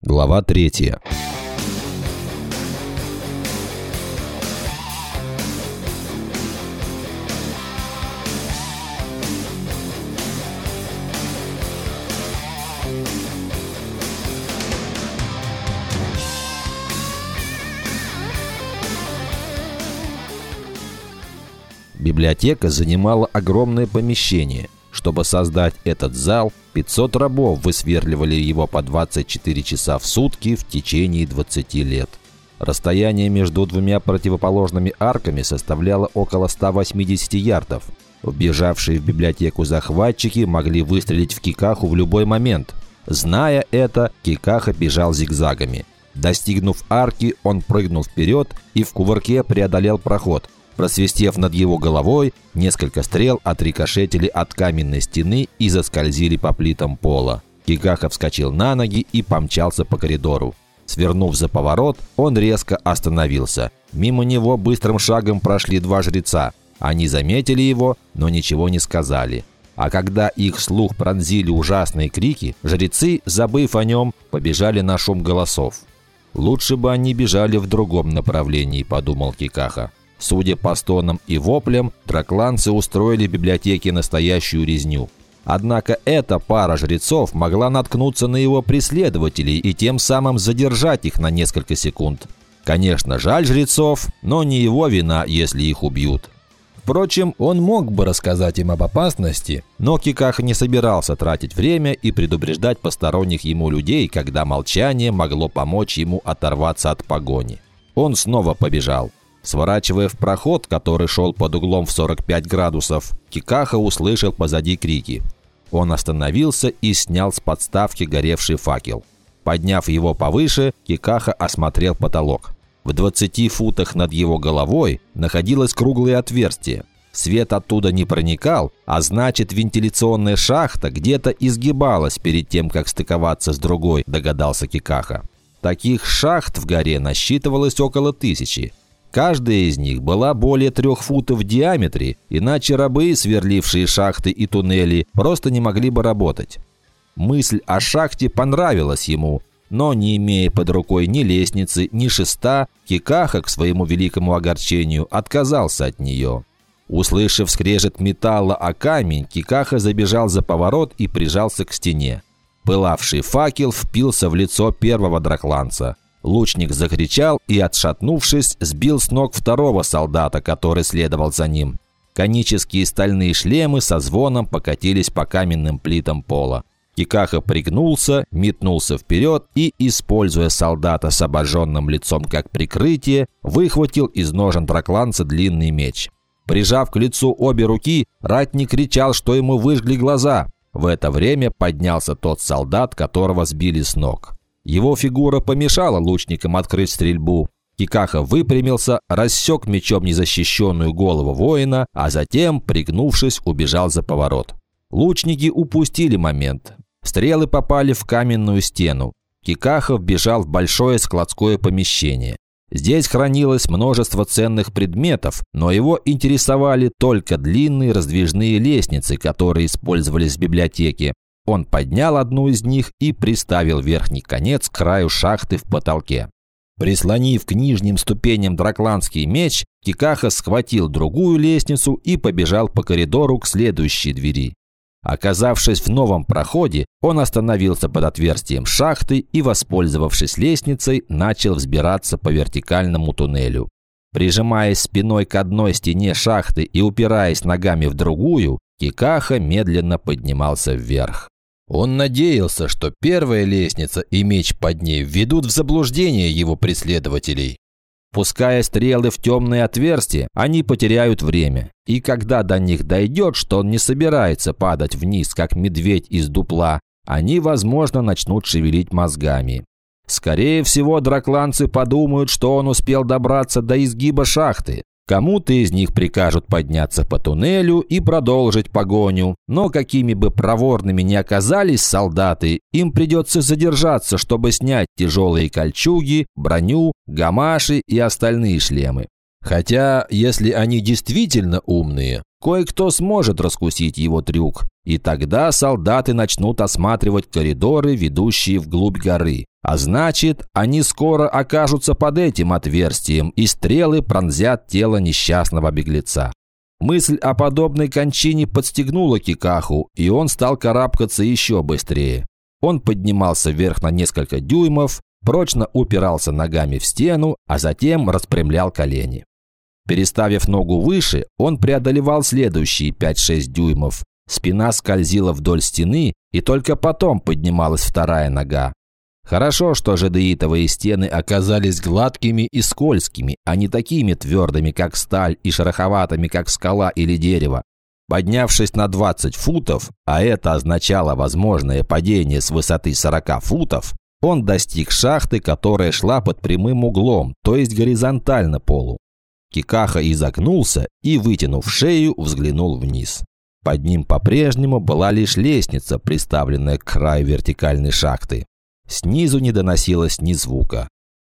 Глава третья. Библиотека занимала огромное помещение – чтобы создать этот зал, 500 рабов высверливали его по 24 часа в сутки в течение 20 лет. Расстояние между двумя противоположными арками составляло около 180 ярдов. Вбежавшие в библиотеку захватчики могли выстрелить в Кикаху в любой момент. Зная это, Кикаха бежал зигзагами. Достигнув арки, он прыгнул вперед и в кувырке преодолел проход – Просвистев над его головой, несколько стрел отрикошетили от каменной стены и заскользили по плитам пола. Кикаха вскочил на ноги и помчался по коридору. Свернув за поворот, он резко остановился. Мимо него быстрым шагом прошли два жреца. Они заметили его, но ничего не сказали. А когда их слух пронзили ужасные крики, жрецы, забыв о нем, побежали на шум голосов. «Лучше бы они бежали в другом направлении», – подумал Кикаха. Судя по стонам и воплям, тракланцы устроили в библиотеке настоящую резню. Однако эта пара жрецов могла наткнуться на его преследователей и тем самым задержать их на несколько секунд. Конечно, жаль жрецов, но не его вина, если их убьют. Впрочем, он мог бы рассказать им об опасности, но Киках не собирался тратить время и предупреждать посторонних ему людей, когда молчание могло помочь ему оторваться от погони. Он снова побежал. Сворачивая в проход, который шел под углом в 45 градусов, Кикаха услышал позади крики. Он остановился и снял с подставки горевший факел. Подняв его повыше, Кикаха осмотрел потолок. В 20 футах над его головой находилось круглое отверстие. Свет оттуда не проникал, а значит вентиляционная шахта где-то изгибалась перед тем, как стыковаться с другой, догадался Кикаха. Таких шахт в горе насчитывалось около тысячи. Каждая из них была более трех футов в диаметре, иначе рабы, сверлившие шахты и туннели, просто не могли бы работать. Мысль о шахте понравилась ему, но не имея под рукой ни лестницы, ни шеста, Кикаха, к своему великому огорчению, отказался от нее. Услышав скрежет металла о камень, Кикаха забежал за поворот и прижался к стене. Пылавший факел впился в лицо первого дракланца – Лучник закричал и, отшатнувшись, сбил с ног второго солдата, который следовал за ним. Конические стальные шлемы со звоном покатились по каменным плитам пола. Кикаха пригнулся, метнулся вперед и, используя солдата с обожженным лицом как прикрытие, выхватил из ножен дракланца длинный меч. Прижав к лицу обе руки, ратник кричал, что ему выжгли глаза. В это время поднялся тот солдат, которого сбили с ног. Его фигура помешала лучникам открыть стрельбу. Кикаха выпрямился, рассек мечом незащищенную голову воина, а затем, пригнувшись, убежал за поворот. Лучники упустили момент. Стрелы попали в каменную стену. Кикахов бежал в большое складское помещение. Здесь хранилось множество ценных предметов, но его интересовали только длинные раздвижные лестницы, которые использовались в библиотеке. Он поднял одну из них и приставил верхний конец к краю шахты в потолке. Прислонив к нижним ступеням дракланский меч, Кикаха схватил другую лестницу и побежал по коридору к следующей двери. Оказавшись в новом проходе, он остановился под отверстием шахты и, воспользовавшись лестницей, начал взбираться по вертикальному туннелю. Прижимаясь спиной к одной стене шахты и упираясь ногами в другую, Кикаха медленно поднимался вверх. Он надеялся, что первая лестница и меч под ней введут в заблуждение его преследователей. Пуская стрелы в темные отверстия, они потеряют время. И когда до них дойдет, что он не собирается падать вниз, как медведь из дупла, они, возможно, начнут шевелить мозгами. Скорее всего, дракланцы подумают, что он успел добраться до изгиба шахты. Кому-то из них прикажут подняться по туннелю и продолжить погоню, но какими бы проворными ни оказались солдаты, им придется задержаться, чтобы снять тяжелые кольчуги, броню, гамаши и остальные шлемы. Хотя, если они действительно умные, кое-кто сможет раскусить его трюк, И тогда солдаты начнут осматривать коридоры, ведущие вглубь горы. А значит, они скоро окажутся под этим отверстием, и стрелы пронзят тело несчастного беглеца. Мысль о подобной кончине подстегнула Кикаху, и он стал карабкаться еще быстрее. Он поднимался вверх на несколько дюймов, прочно упирался ногами в стену, а затем распрямлял колени. Переставив ногу выше, он преодолевал следующие 5-6 дюймов. Спина скользила вдоль стены, и только потом поднималась вторая нога. Хорошо, что жадеитовые стены оказались гладкими и скользкими, а не такими твердыми, как сталь, и шероховатыми, как скала или дерево. Поднявшись на 20 футов, а это означало возможное падение с высоты 40 футов, он достиг шахты, которая шла под прямым углом, то есть горизонтально полу. Кикаха изогнулся и, вытянув шею, взглянул вниз. Под ним по-прежнему была лишь лестница, приставленная к краю вертикальной шахты. Снизу не доносилось ни звука.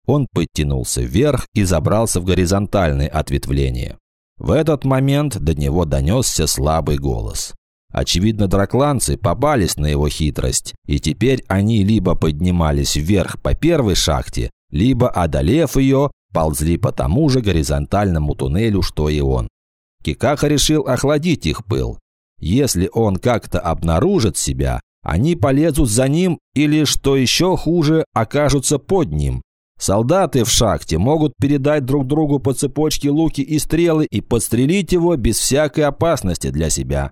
Он подтянулся вверх и забрался в горизонтальное ответвление. В этот момент до него донесся слабый голос. Очевидно, дракланцы попались на его хитрость, и теперь они либо поднимались вверх по первой шахте, либо, одолев ее, ползли по тому же горизонтальному туннелю, что и он. Кикаха решил охладить их пыл. Если он как-то обнаружит себя, они полезут за ним или, что еще хуже, окажутся под ним. Солдаты в шахте могут передать друг другу по цепочке луки и стрелы и подстрелить его без всякой опасности для себя.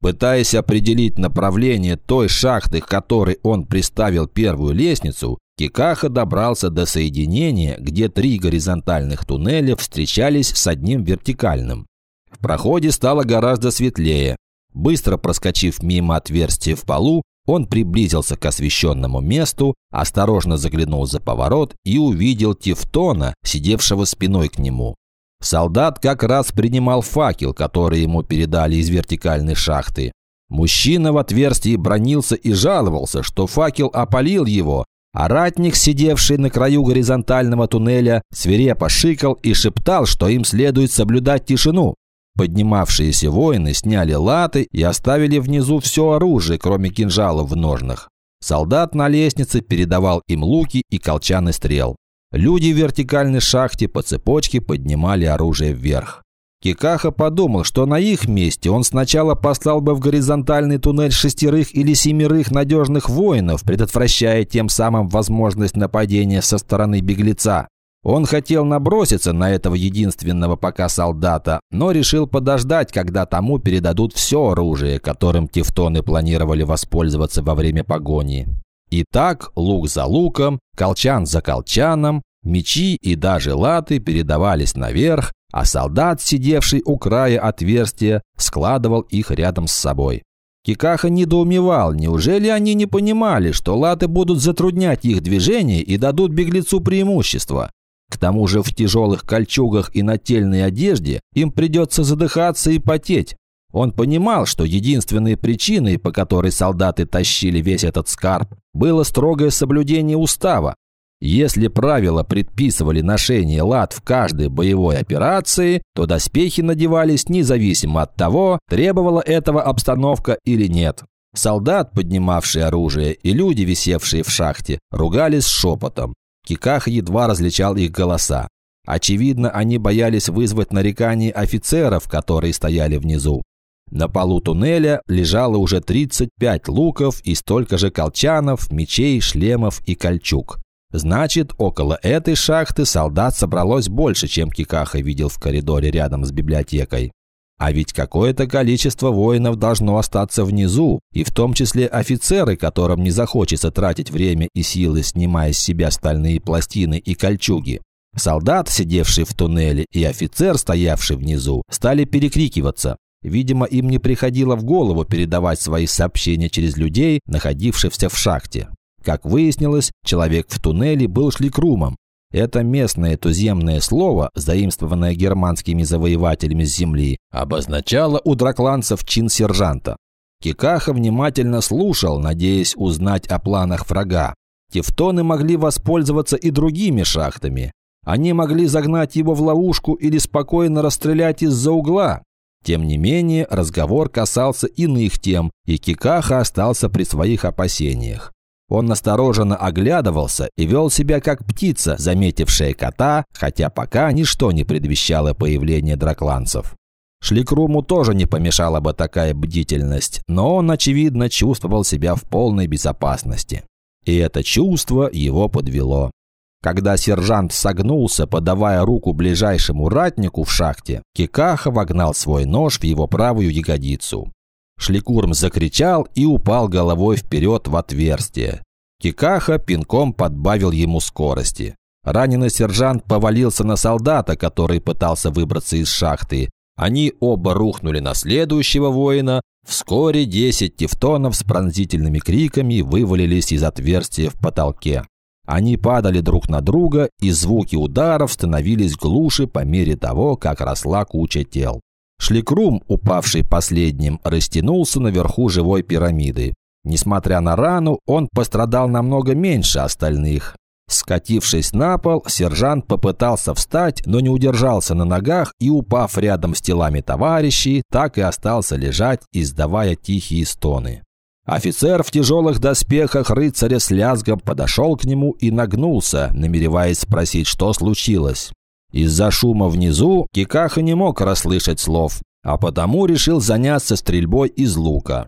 Пытаясь определить направление той шахты, к которой он приставил первую лестницу, Кикаха добрался до соединения, где три горизонтальных туннеля встречались с одним вертикальным. В проходе стало гораздо светлее. Быстро проскочив мимо отверстия в полу, он приблизился к освещенному месту, осторожно заглянул за поворот и увидел Тевтона, сидевшего спиной к нему. Солдат как раз принимал факел, который ему передали из вертикальной шахты. Мужчина в отверстии бронился и жаловался, что факел опалил его, а ратник, сидевший на краю горизонтального туннеля, свирепо шикал и шептал, что им следует соблюдать тишину. Поднимавшиеся воины сняли латы и оставили внизу все оружие, кроме кинжалов в ножнах. Солдат на лестнице передавал им луки и колчаны стрел. Люди в вертикальной шахте по цепочке поднимали оружие вверх. Кикаха подумал, что на их месте он сначала послал бы в горизонтальный туннель шестерых или семерых надежных воинов, предотвращая тем самым возможность нападения со стороны беглеца. Он хотел наброситься на этого единственного пока солдата, но решил подождать, когда тому передадут все оружие, которым тевтоны планировали воспользоваться во время погони. И так, лук за луком, колчан за колчаном, мечи и даже латы передавались наверх, а солдат, сидевший у края отверстия, складывал их рядом с собой. Кикаха недоумевал, неужели они не понимали, что латы будут затруднять их движение и дадут беглецу преимущество? К тому же в тяжелых кольчугах и нательной одежде им придется задыхаться и потеть. Он понимал, что единственной причиной, по которой солдаты тащили весь этот скарб, было строгое соблюдение устава. Если правила предписывали ношение лад в каждой боевой операции, то доспехи надевались независимо от того, требовала этого обстановка или нет. Солдат, поднимавший оружие, и люди, висевшие в шахте, ругались шепотом. Киках едва различал их голоса. Очевидно, они боялись вызвать нареканий офицеров, которые стояли внизу. На полу туннеля лежало уже 35 луков и столько же колчанов, мечей, шлемов и кольчуг. Значит, около этой шахты солдат собралось больше, чем Кикаха видел в коридоре рядом с библиотекой. А ведь какое-то количество воинов должно остаться внизу, и в том числе офицеры, которым не захочется тратить время и силы, снимая с себя стальные пластины и кольчуги. Солдат, сидевший в туннеле, и офицер, стоявший внизу, стали перекрикиваться. Видимо, им не приходило в голову передавать свои сообщения через людей, находившихся в шахте. Как выяснилось, человек в туннеле был шликрумом, это местное туземное слово, заимствованное германскими завоевателями с земли, обозначало у дракланцев чин сержанта. Кикаха внимательно слушал, надеясь узнать о планах врага. Тевтоны могли воспользоваться и другими шахтами. Они могли загнать его в ловушку или спокойно расстрелять из-за угла. Тем не менее, разговор касался иных тем, и Кикаха остался при своих опасениях. Он настороженно оглядывался и вел себя как птица, заметившая кота, хотя пока ничто не предвещало появление дракланцев. Шликруму тоже не помешала бы такая бдительность, но он, очевидно, чувствовал себя в полной безопасности. И это чувство его подвело. Когда сержант согнулся, подавая руку ближайшему ратнику в шахте, Кикаха вогнал свой нож в его правую ягодицу. Шликурм закричал и упал головой вперед в отверстие. Кикаха пинком подбавил ему скорости. Раненый сержант повалился на солдата, который пытался выбраться из шахты. Они оба рухнули на следующего воина. Вскоре десять тевтонов с пронзительными криками вывалились из отверстия в потолке. Они падали друг на друга, и звуки ударов становились глуше по мере того, как росла куча тел. Шликрум, упавший последним, растянулся наверху живой пирамиды. Несмотря на рану, он пострадал намного меньше остальных. Скатившись на пол, сержант попытался встать, но не удержался на ногах и, упав рядом с телами товарищей, так и остался лежать, издавая тихие стоны. Офицер в тяжелых доспехах рыцаря с лязгом подошел к нему и нагнулся, намереваясь спросить, что случилось. Из-за шума внизу Кикаха не мог расслышать слов, а потому решил заняться стрельбой из лука.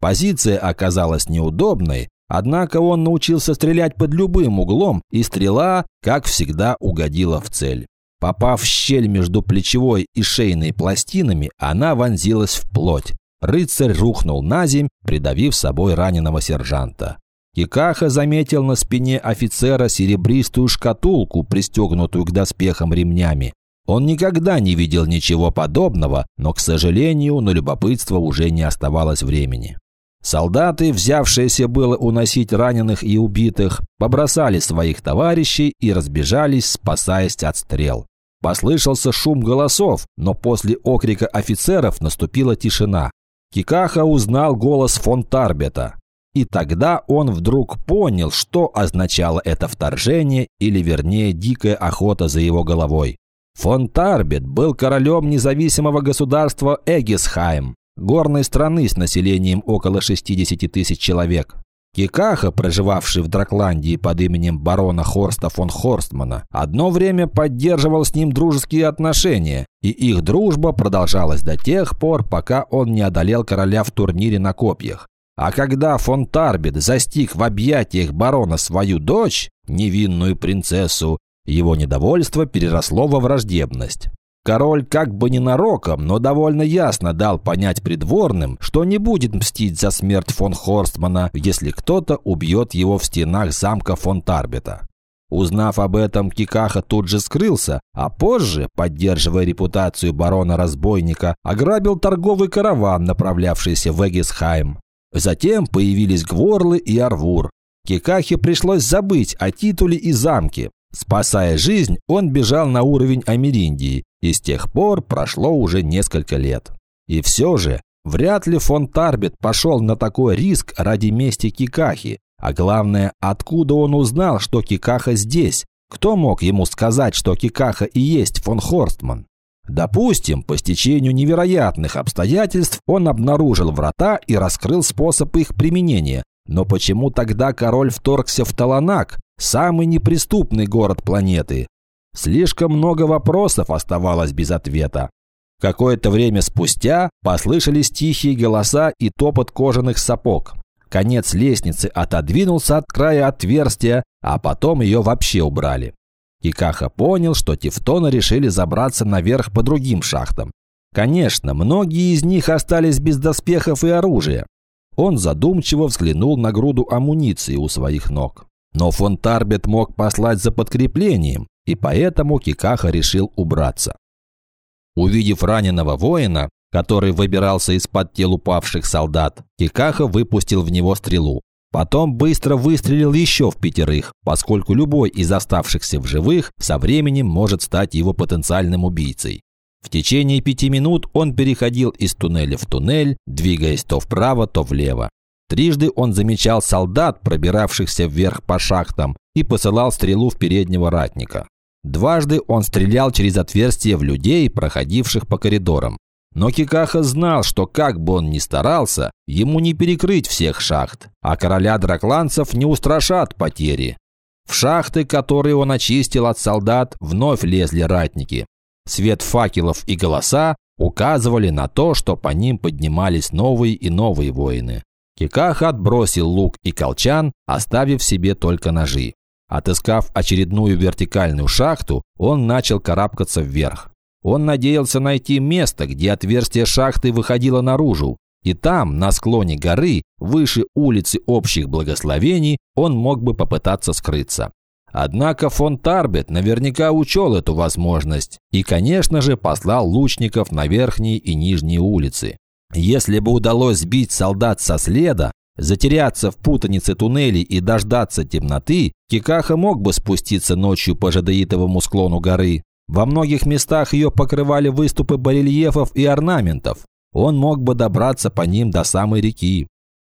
Позиция оказалась неудобной, однако он научился стрелять под любым углом, и стрела, как всегда, угодила в цель. Попав в щель между плечевой и шейной пластинами, она вонзилась в плоть. Рыцарь рухнул на земь, придавив собой раненого сержанта. Кикаха заметил на спине офицера серебристую шкатулку, пристегнутую к доспехам ремнями. Он никогда не видел ничего подобного, но, к сожалению, на любопытство уже не оставалось времени. Солдаты, взявшиеся было уносить раненых и убитых, побросали своих товарищей и разбежались, спасаясь от стрел. Послышался шум голосов, но после окрика офицеров наступила тишина. Кикаха узнал голос фон Тарбета. И тогда он вдруг понял, что означало это вторжение, или вернее дикая охота за его головой. Фон Тарбет был королем независимого государства Эгисхайм, горной страны с населением около 60 тысяч человек. Кикаха, проживавший в Дракландии под именем барона Хорста фон Хорстмана, одно время поддерживал с ним дружеские отношения, и их дружба продолжалась до тех пор, пока он не одолел короля в турнире на копьях. А когда фон Тарбит застиг в объятиях барона свою дочь, невинную принцессу, его недовольство переросло во враждебность. Король как бы ненароком, но довольно ясно дал понять придворным, что не будет мстить за смерть фон Хорстмана, если кто-то убьет его в стенах замка фон Тарбита. Узнав об этом, Кикаха тут же скрылся, а позже, поддерживая репутацию барона-разбойника, ограбил торговый караван, направлявшийся в Эгисхайм. Затем появились Гворлы и Арвур. Кикахе пришлось забыть о титуле и замке. Спасая жизнь, он бежал на уровень Америндии, и с тех пор прошло уже несколько лет. И все же, вряд ли фон Тарбет пошел на такой риск ради мести Кикахи. А главное, откуда он узнал, что Кикаха здесь? Кто мог ему сказать, что Кикаха и есть фон Хорстман? Допустим, по стечению невероятных обстоятельств он обнаружил врата и раскрыл способ их применения. Но почему тогда король вторгся в Таланак, самый неприступный город планеты? Слишком много вопросов оставалось без ответа. Какое-то время спустя послышались тихие голоса и топот кожаных сапог. Конец лестницы отодвинулся от края отверстия, а потом ее вообще убрали. Кикаха понял, что тевтоны решили забраться наверх по другим шахтам. Конечно, многие из них остались без доспехов и оружия. Он задумчиво взглянул на груду амуниции у своих ног. Но фон Тарбет мог послать за подкреплением, и поэтому Кикаха решил убраться. Увидев раненого воина, который выбирался из-под тел упавших солдат, Кикаха выпустил в него стрелу. Потом быстро выстрелил еще в пятерых, поскольку любой из оставшихся в живых со временем может стать его потенциальным убийцей. В течение пяти минут он переходил из туннеля в туннель, двигаясь то вправо, то влево. Трижды он замечал солдат, пробиравшихся вверх по шахтам, и посылал стрелу в переднего ратника. Дважды он стрелял через отверстия в людей, проходивших по коридорам. Но Кикаха знал, что как бы он ни старался, ему не перекрыть всех шахт, а короля дракланцев не устрашат потери. В шахты, которые он очистил от солдат, вновь лезли ратники. Свет факелов и голоса указывали на то, что по ним поднимались новые и новые воины. Кикаха отбросил лук и колчан, оставив себе только ножи. Отыскав очередную вертикальную шахту, он начал карабкаться вверх. Он надеялся найти место, где отверстие шахты выходило наружу, и там, на склоне горы, выше улицы общих благословений, он мог бы попытаться скрыться. Однако фон Тарбет наверняка учел эту возможность и, конечно же, послал лучников на верхние и нижние улицы. Если бы удалось сбить солдат со следа, затеряться в путанице туннелей и дождаться темноты, Кикаха мог бы спуститься ночью по жадеитовому склону горы. Во многих местах ее покрывали выступы барельефов и орнаментов. Он мог бы добраться по ним до самой реки.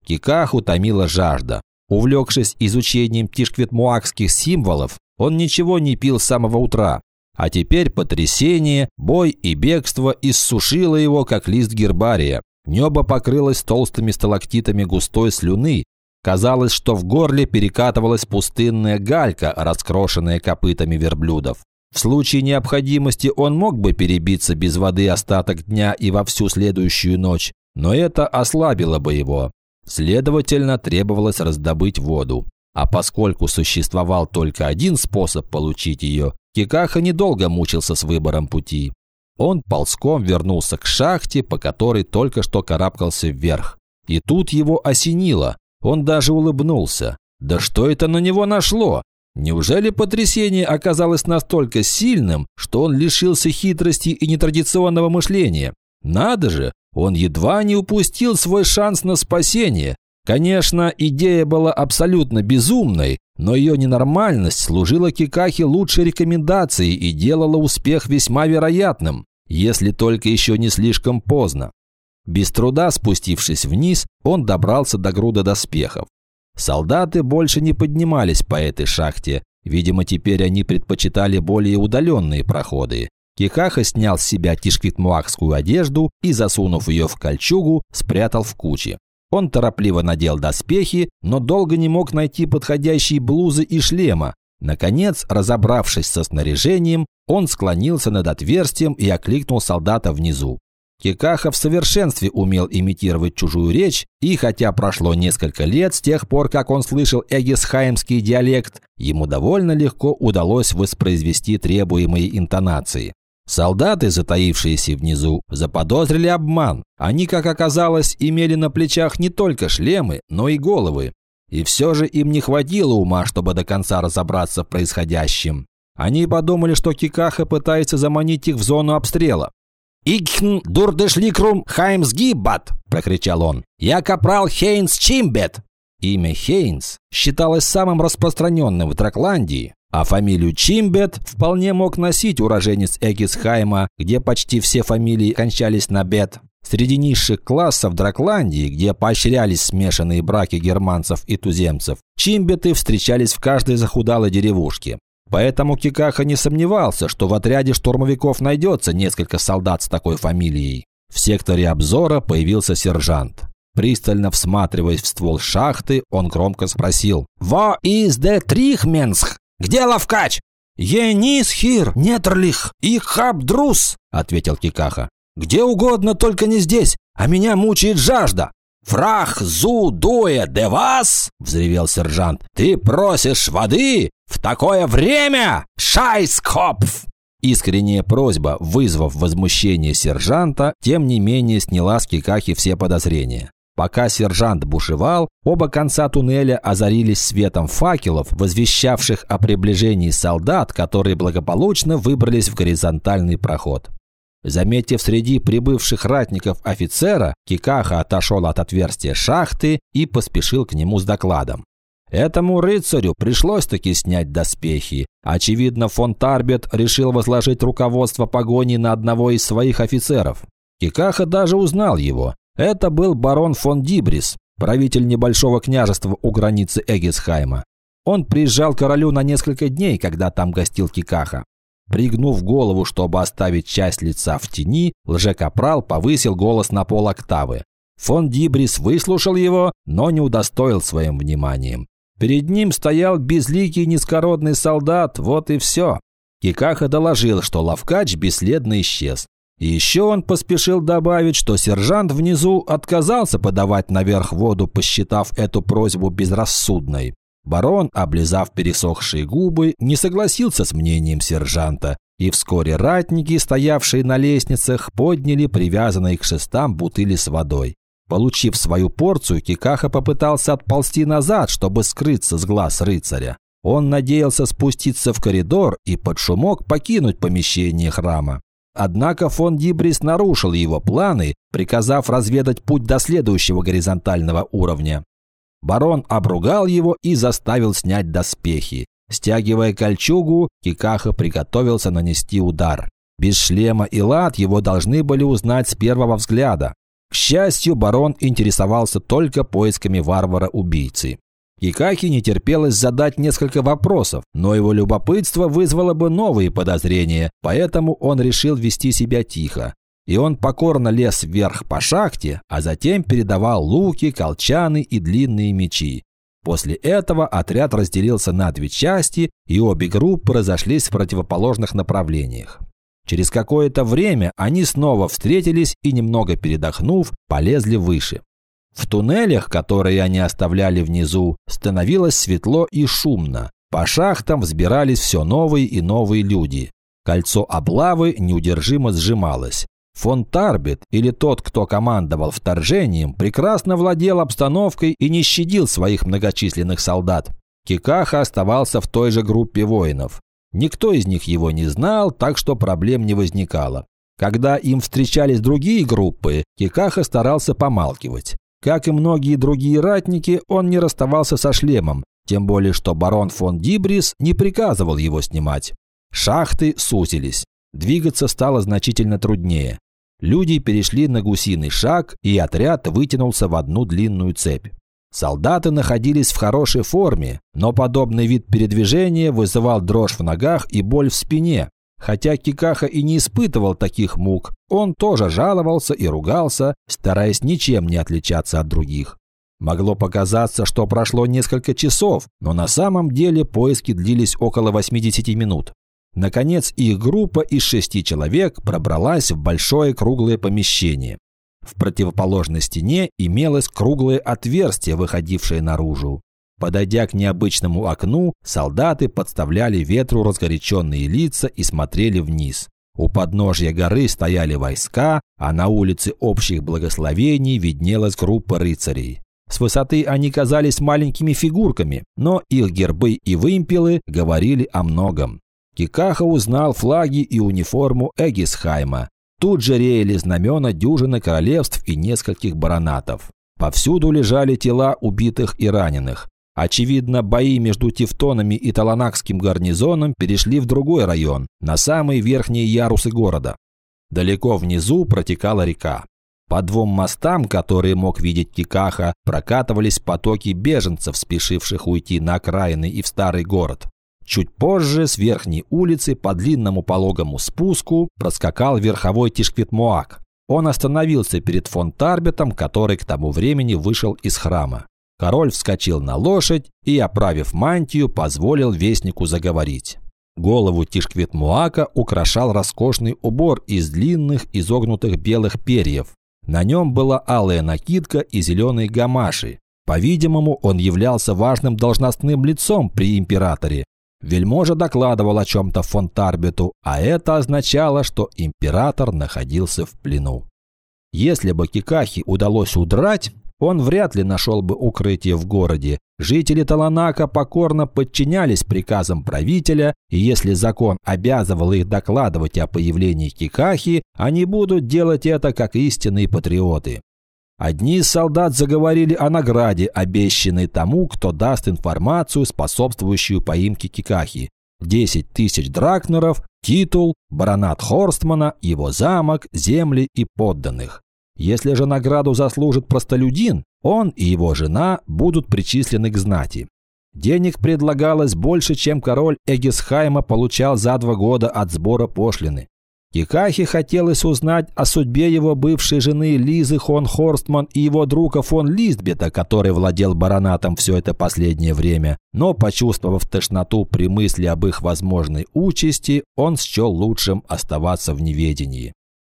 Кикаху томила жажда. Увлекшись изучением тишкветмуакских символов, он ничего не пил с самого утра. А теперь потрясение, бой и бегство иссушило его, как лист гербария. Небо покрылось толстыми сталактитами густой слюны. Казалось, что в горле перекатывалась пустынная галька, раскрошенная копытами верблюдов. В случае необходимости он мог бы перебиться без воды остаток дня и во всю следующую ночь, но это ослабило бы его. Следовательно, требовалось раздобыть воду. А поскольку существовал только один способ получить ее, Кикаха недолго мучился с выбором пути. Он ползком вернулся к шахте, по которой только что карабкался вверх. И тут его осенило. Он даже улыбнулся. Да что это на него нашло? Неужели потрясение оказалось настолько сильным, что он лишился хитрости и нетрадиционного мышления? Надо же, он едва не упустил свой шанс на спасение. Конечно, идея была абсолютно безумной, но ее ненормальность служила Кикахе лучшей рекомендацией и делала успех весьма вероятным, если только еще не слишком поздно. Без труда спустившись вниз, он добрался до груда доспехов. Солдаты больше не поднимались по этой шахте, видимо, теперь они предпочитали более удаленные проходы. Кикаха снял с себя тишквитмуакскую одежду и, засунув ее в кольчугу, спрятал в куче. Он торопливо надел доспехи, но долго не мог найти подходящие блузы и шлема. Наконец, разобравшись со снаряжением, он склонился над отверстием и окликнул солдата внизу. Кикаха в совершенстве умел имитировать чужую речь, и хотя прошло несколько лет с тех пор, как он слышал эгисхаймский диалект, ему довольно легко удалось воспроизвести требуемые интонации. Солдаты, затаившиеся внизу, заподозрили обман. Они, как оказалось, имели на плечах не только шлемы, но и головы. И все же им не хватило ума, чтобы до конца разобраться в происходящем. Они подумали, что Кикаха пытается заманить их в зону обстрела. «Икхн дурдешликрум хаймсгиббат!» – прокричал он. «Я капрал Хейнс Чимбет!» Имя Хейнс считалось самым распространенным в Дракландии, а фамилию Чимбет вполне мог носить уроженец Эгисхайма, где почти все фамилии кончались на бет. Среди низших классов Дракландии, где поощрялись смешанные браки германцев и туземцев, чимбеты встречались в каждой захудалой деревушке. Поэтому Кикаха не сомневался, что в отряде штурмовиков найдется несколько солдат с такой фамилией. В секторе обзора появился сержант. Пристально всматриваясь в ствол шахты, он громко спросил «Во из де Трихменсх?» Где Лавкач?» «Енис хир, нетрлих, и хабдрус», — ответил Кикаха. «Где угодно, только не здесь, а меня мучает жажда». «Фрах зу дуя де вас!» — взревел сержант. «Ты просишь воды? В такое время? Шайскопф!» Искренняя просьба, вызвав возмущение сержанта, тем не менее сняла с Кикахи все подозрения. Пока сержант бушевал, оба конца туннеля озарились светом факелов, возвещавших о приближении солдат, которые благополучно выбрались в горизонтальный проход. Заметив среди прибывших ратников офицера, Кикаха отошел от отверстия шахты и поспешил к нему с докладом. Этому рыцарю пришлось-таки снять доспехи. Очевидно, фон Тарбет решил возложить руководство погони на одного из своих офицеров. Кикаха даже узнал его. Это был барон фон Дибрис, правитель небольшого княжества у границы Эгисхайма. Он приезжал к королю на несколько дней, когда там гостил Кикаха. Пригнув голову, чтобы оставить часть лица в тени, лжекапрал повысил голос на пол октавы. Фон Дибрис выслушал его, но не удостоил своим вниманием. Перед ним стоял безликий низкородный солдат, вот и все. Кикаха доложил, что Лавкач бесследно исчез. И еще он поспешил добавить, что сержант внизу отказался подавать наверх воду, посчитав эту просьбу безрассудной. Барон, облизав пересохшие губы, не согласился с мнением сержанта, и вскоре ратники, стоявшие на лестницах, подняли привязанные к шестам бутыли с водой. Получив свою порцию, Кикаха попытался отползти назад, чтобы скрыться с глаз рыцаря. Он надеялся спуститься в коридор и под шумок покинуть помещение храма. Однако фон Дибрис нарушил его планы, приказав разведать путь до следующего горизонтального уровня. Барон обругал его и заставил снять доспехи. Стягивая кольчугу, Кикаха приготовился нанести удар. Без шлема и лад его должны были узнать с первого взгляда. К счастью, барон интересовался только поисками варвара-убийцы. Кикахи не терпелось задать несколько вопросов, но его любопытство вызвало бы новые подозрения, поэтому он решил вести себя тихо и он покорно лез вверх по шахте, а затем передавал луки, колчаны и длинные мечи. После этого отряд разделился на две части, и обе группы разошлись в противоположных направлениях. Через какое-то время они снова встретились и, немного передохнув, полезли выше. В туннелях, которые они оставляли внизу, становилось светло и шумно. По шахтам взбирались все новые и новые люди. Кольцо облавы неудержимо сжималось. Фон Тарбит, или тот, кто командовал вторжением, прекрасно владел обстановкой и не щадил своих многочисленных солдат. Кикаха оставался в той же группе воинов. Никто из них его не знал, так что проблем не возникало. Когда им встречались другие группы, Кикаха старался помалкивать. Как и многие другие ратники, он не расставался со шлемом, тем более что барон фон Дибрис не приказывал его снимать. Шахты сузились. Двигаться стало значительно труднее. Люди перешли на гусиный шаг, и отряд вытянулся в одну длинную цепь. Солдаты находились в хорошей форме, но подобный вид передвижения вызывал дрожь в ногах и боль в спине. Хотя Кикаха и не испытывал таких мук, он тоже жаловался и ругался, стараясь ничем не отличаться от других. Могло показаться, что прошло несколько часов, но на самом деле поиски длились около 80 минут. Наконец, их группа из шести человек пробралась в большое круглое помещение. В противоположной стене имелось круглое отверстие, выходившее наружу. Подойдя к необычному окну, солдаты подставляли ветру разгоряченные лица и смотрели вниз. У подножья горы стояли войска, а на улице общих благословений виднелась группа рыцарей. С высоты они казались маленькими фигурками, но их гербы и вымпелы говорили о многом. Кикаха узнал флаги и униформу Эгисхайма. Тут же реяли знамена дюжины королевств и нескольких баронатов. Повсюду лежали тела убитых и раненых. Очевидно, бои между Тевтонами и Таланакским гарнизоном перешли в другой район, на самые верхние ярусы города. Далеко внизу протекала река. По двум мостам, которые мог видеть Кикаха, прокатывались потоки беженцев, спешивших уйти на окраины и в старый город. Чуть позже с верхней улицы по длинному пологому спуску проскакал верховой Тишквитмуак. Он остановился перед фон Тарбетом, который к тому времени вышел из храма. Король вскочил на лошадь и, оправив мантию, позволил вестнику заговорить. Голову Тишквитмуака украшал роскошный убор из длинных изогнутых белых перьев. На нем была алая накидка и зеленые гамаши. По-видимому, он являлся важным должностным лицом при императоре, Вельможа докладывал о чем-то фон Тарбету, а это означало, что император находился в плену. Если бы Кикахи удалось удрать, он вряд ли нашел бы укрытие в городе. Жители Таланака покорно подчинялись приказам правителя, и если закон обязывал их докладывать о появлении Кикахи, они будут делать это как истинные патриоты. Одни из солдат заговорили о награде, обещанной тому, кто даст информацию, способствующую поимке Кикахи. 10 тысяч дракнеров, титул, баронат Хорстмана, его замок, земли и подданных. Если же награду заслужит простолюдин, он и его жена будут причислены к знати. Денег предлагалось больше, чем король Эгисхайма получал за два года от сбора пошлины. Кикахе хотелось узнать о судьбе его бывшей жены Лизы Хон Хорстман и его друга фон Листбета, который владел баронатом все это последнее время, но, почувствовав тошноту при мысли об их возможной участи, он счел лучшим оставаться в неведении.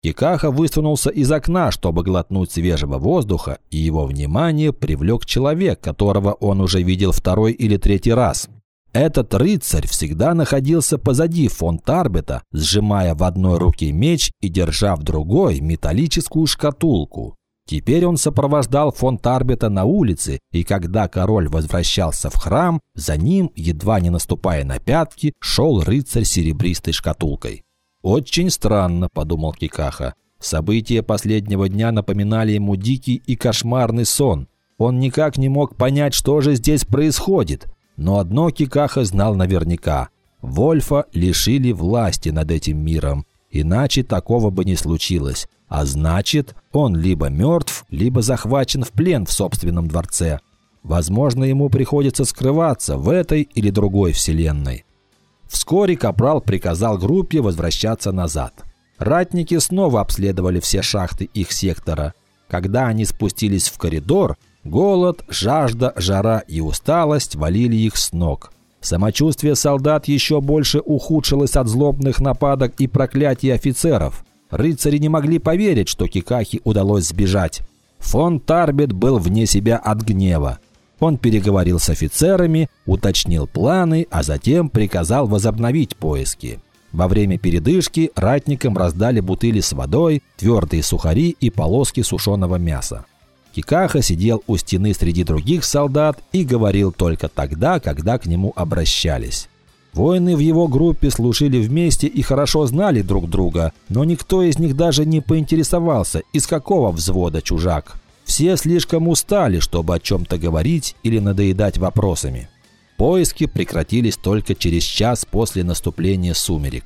Кикаха высунулся из окна, чтобы глотнуть свежего воздуха, и его внимание привлек человек, которого он уже видел второй или третий раз. Этот рыцарь всегда находился позади фон Тарбета, сжимая в одной руке меч и держа в другой металлическую шкатулку. Теперь он сопровождал фон Тарбета на улице, и когда король возвращался в храм, за ним, едва не наступая на пятки, шел рыцарь с серебристой шкатулкой. «Очень странно», – подумал Кикаха. События последнего дня напоминали ему дикий и кошмарный сон. Он никак не мог понять, что же здесь происходит. Но одно Кикаха знал наверняка. Вольфа лишили власти над этим миром. Иначе такого бы не случилось. А значит, он либо мертв, либо захвачен в плен в собственном дворце. Возможно, ему приходится скрываться в этой или другой вселенной. Вскоре Капрал приказал группе возвращаться назад. Ратники снова обследовали все шахты их сектора. Когда они спустились в коридор, голод, жажда, жара и усталость валили их с ног. Самочувствие солдат еще больше ухудшилось от злобных нападок и проклятий офицеров. Рыцари не могли поверить, что Кикахи удалось сбежать. Фон Тарбет был вне себя от гнева. Он переговорил с офицерами, уточнил планы, а затем приказал возобновить поиски. Во время передышки ратникам раздали бутыли с водой, твердые сухари и полоски сушеного мяса. Кикаха сидел у стены среди других солдат и говорил только тогда, когда к нему обращались. Воины в его группе служили вместе и хорошо знали друг друга, но никто из них даже не поинтересовался, из какого взвода чужак. Все слишком устали, чтобы о чем-то говорить или надоедать вопросами. Поиски прекратились только через час после наступления сумерек.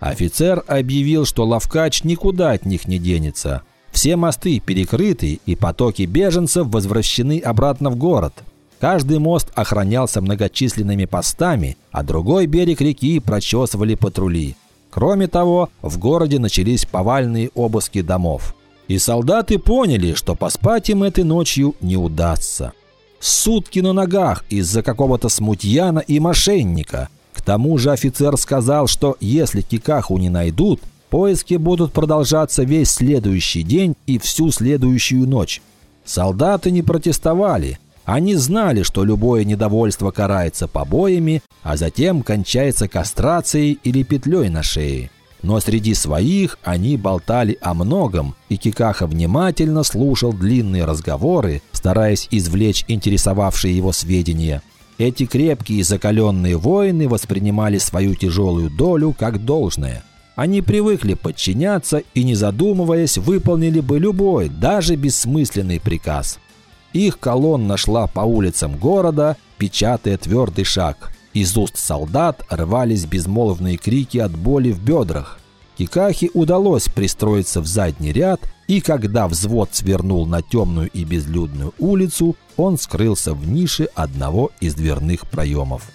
Офицер объявил, что Лавкач никуда от них не денется. Все мосты перекрыты, и потоки беженцев возвращены обратно в город. Каждый мост охранялся многочисленными постами, а другой берег реки прочесывали патрули. Кроме того, в городе начались повальные обыски домов. И солдаты поняли, что поспать им этой ночью не удастся. Сутки на ногах из-за какого-то смутьяна и мошенника. К тому же офицер сказал, что если Кикаху не найдут, поиски будут продолжаться весь следующий день и всю следующую ночь. Солдаты не протестовали. Они знали, что любое недовольство карается побоями, а затем кончается кастрацией или петлей на шее. Но среди своих они болтали о многом, и Кикаха внимательно слушал длинные разговоры, стараясь извлечь интересовавшие его сведения. Эти крепкие и закаленные воины воспринимали свою тяжелую долю как должное. Они привыкли подчиняться и, не задумываясь, выполнили бы любой, даже бессмысленный приказ. Их колонна шла по улицам города, печатая твердый шаг – из уст солдат рвались безмолвные крики от боли в бедрах. Кикахи удалось пристроиться в задний ряд, и когда взвод свернул на темную и безлюдную улицу, он скрылся в нише одного из дверных проемов.